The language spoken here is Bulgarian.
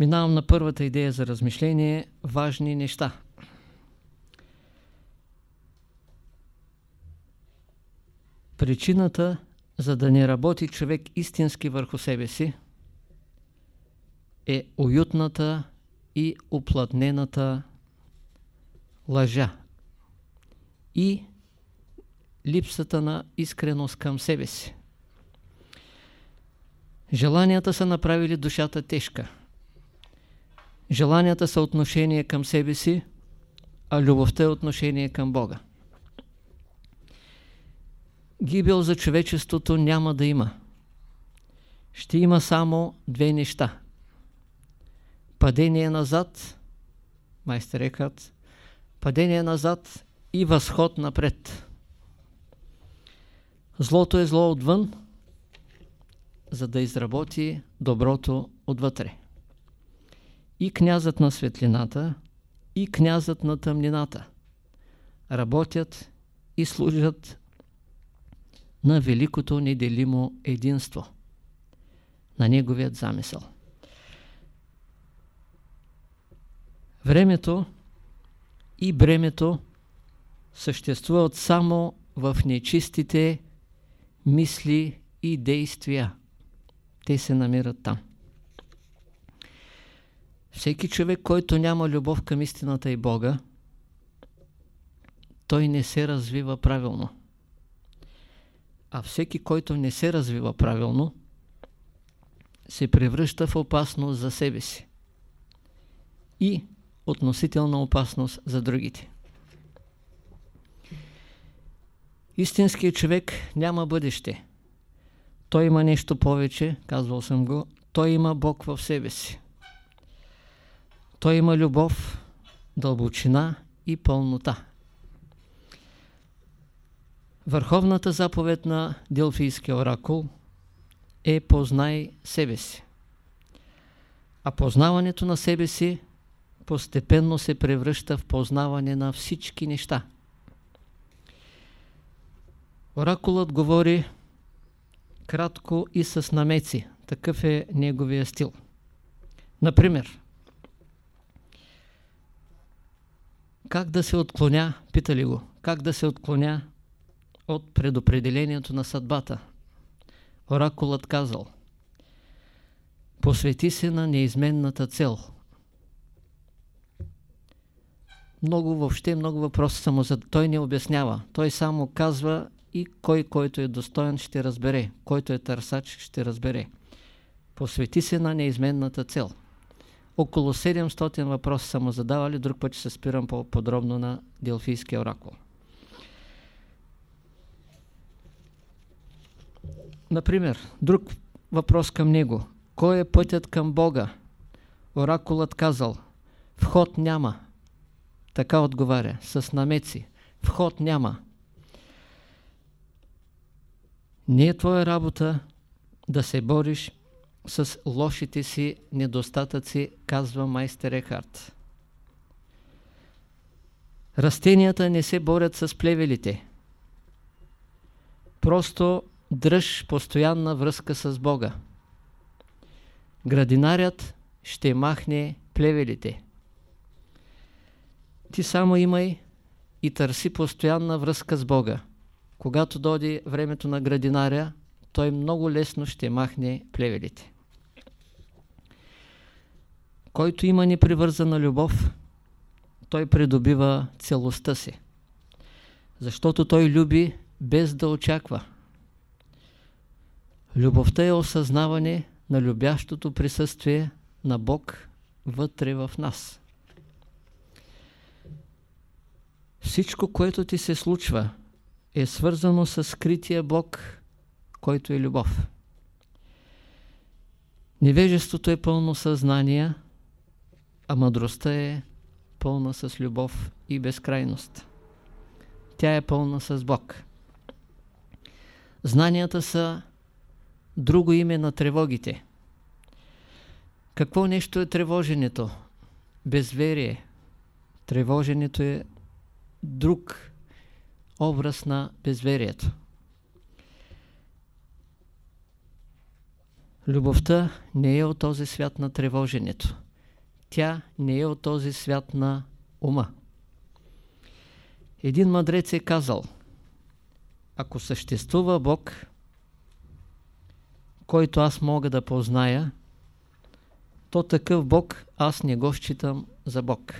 Минавам на първата идея за размишление – важни неща. Причината, за да не работи човек истински върху себе си, е уютната и уплътнената лъжа и липсата на искреност към себе си. Желанията са направили душата тежка. Желанията са отношение към себе си, а любовта е отношение към Бога. Гибел за човечеството няма да има. Ще има само две неща. Падение назад, майстер Екат, падение назад и възход напред. Злото е зло отвън, за да изработи доброто отвътре. И князът на светлината, и князът на тъмнината работят и служат на великото неделимо единство, на неговият замисъл. Времето и бремето съществуват само в нечистите мисли и действия. Те се намират там. Всеки човек, който няма любов към истината и Бога, той не се развива правилно. А всеки, който не се развива правилно, се превръща в опасност за себе си и относителна опасност за другите. Истинският човек няма бъдеще. Той има нещо повече, казвал съм го, той има Бог в себе си. Той има любов, дълбочина и пълнота. Върховната заповед на Делфийския оракул е познай себе си. А познаването на себе си постепенно се превръща в познаване на всички неща. Оракулът говори кратко и с намеци. Такъв е неговия стил. Например, как да се отклоня, питали го, как да се отклоня от предопределението на съдбата. Оракулът казал, посвети се на неизменната цел. Много въобще, много въпроси само за... Той не обяснява. Той само казва и кой, който е достоен, ще разбере. Който е търсач, ще разбере. Посвети се на неизменната цел. Около 700 въпроса са му задавали, друг път ще се спирам по-подробно на Делфийския оракул. Например, друг въпрос към него. Кой е пътят към Бога? Оракулът казал, вход няма. Така отговаря, с намеци. Вход няма. Не е твоя работа да се бориш с лошите си недостатъци, казва майстер Ехарт. Растенията не се борят с плевелите. Просто дръж постоянна връзка с Бога. Градинарят ще махне плевелите. Ти само имай и търси постоянна връзка с Бога. Когато дойде времето на градинаря, той много лесно ще махне плевелите. Който има непривързана любов, той придобива целостта си. Защото той люби без да очаква. Любовта е осъзнаване на любящото присъствие на Бог вътре в нас. Всичко, което ти се случва, е свързано с скрития Бог, който е любов. Невежеството е пълно съзнание, а мъдростта е пълна с любов и безкрайност. Тя е пълна с Бог. Знанията са друго име на тревогите. Какво нещо е тревоженето? Безверие. Тревоженето е друг образ на безверието. Любовта не е от този свят на тревоженето. Тя не е от този свят на ума. Един мъдрец е казал, ако съществува Бог, който аз мога да позная, то такъв Бог аз не го считам за Бог.